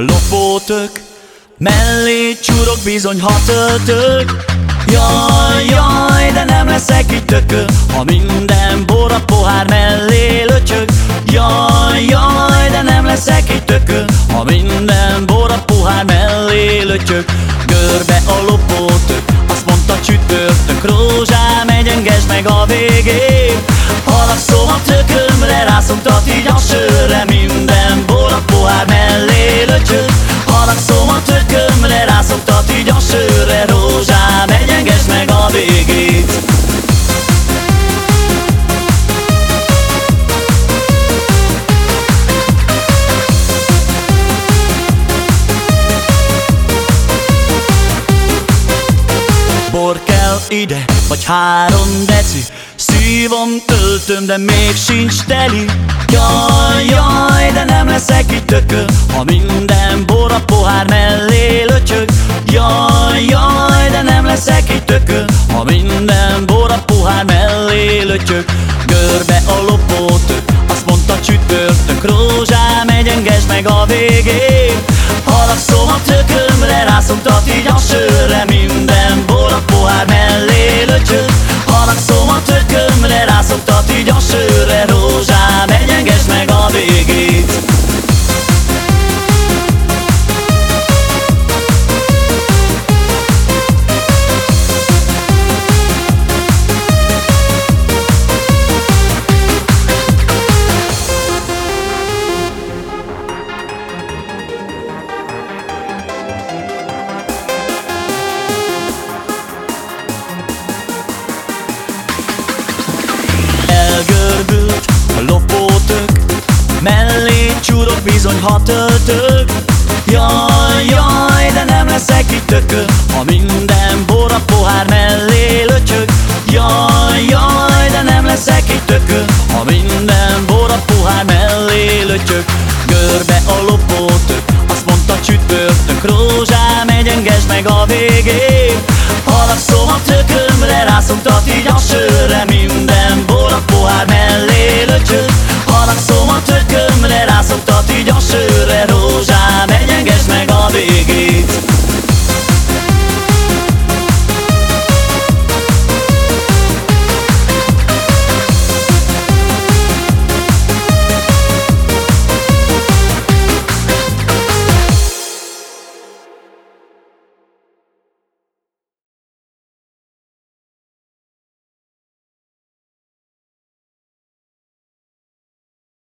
lopótök Mellé csúrok bizony hat öltök Jaj, jaj, de nem leszek így tökö Ha minden bor a pohár mellé löcsög Jaj, jaj, de nem leszek így tökö Ha minden bor a pohár mellé löcsög Görbe a lopótök Azt mondta csütörtök Rózsám, egyengesd meg a végét Haragszom a tökömre Rászoktat így a sörre Minden ide, vagy három deci. Szívom, töltöm, de még sincs teli. Jaj, jaj, de nem leszek itt tökö Ha minden bor a pohár mellé löcsög Jaj, jaj, de nem leszek itt tökö Ha minden bor a pohár mellé löcsög Görbe a lopótök, azt mondta csütörtök Rózsám, egyengesd meg a végét Haragszom a tökömre, rászoktat így a sörre Minden bizony hat öltök Jaj, jaj, de nem leszek itt tökö Ha minden bor a pohár mellé löcsög Jaj, jaj, de nem leszek itt tökö Ha minden bor a pohár mellé löcsög Görbe a lopótök Azt mondta csütörtök. Rózsám, egyengesd meg a végét Haragszom a tökömre, rászoktat így a sörre. Minden bor a pohár mellé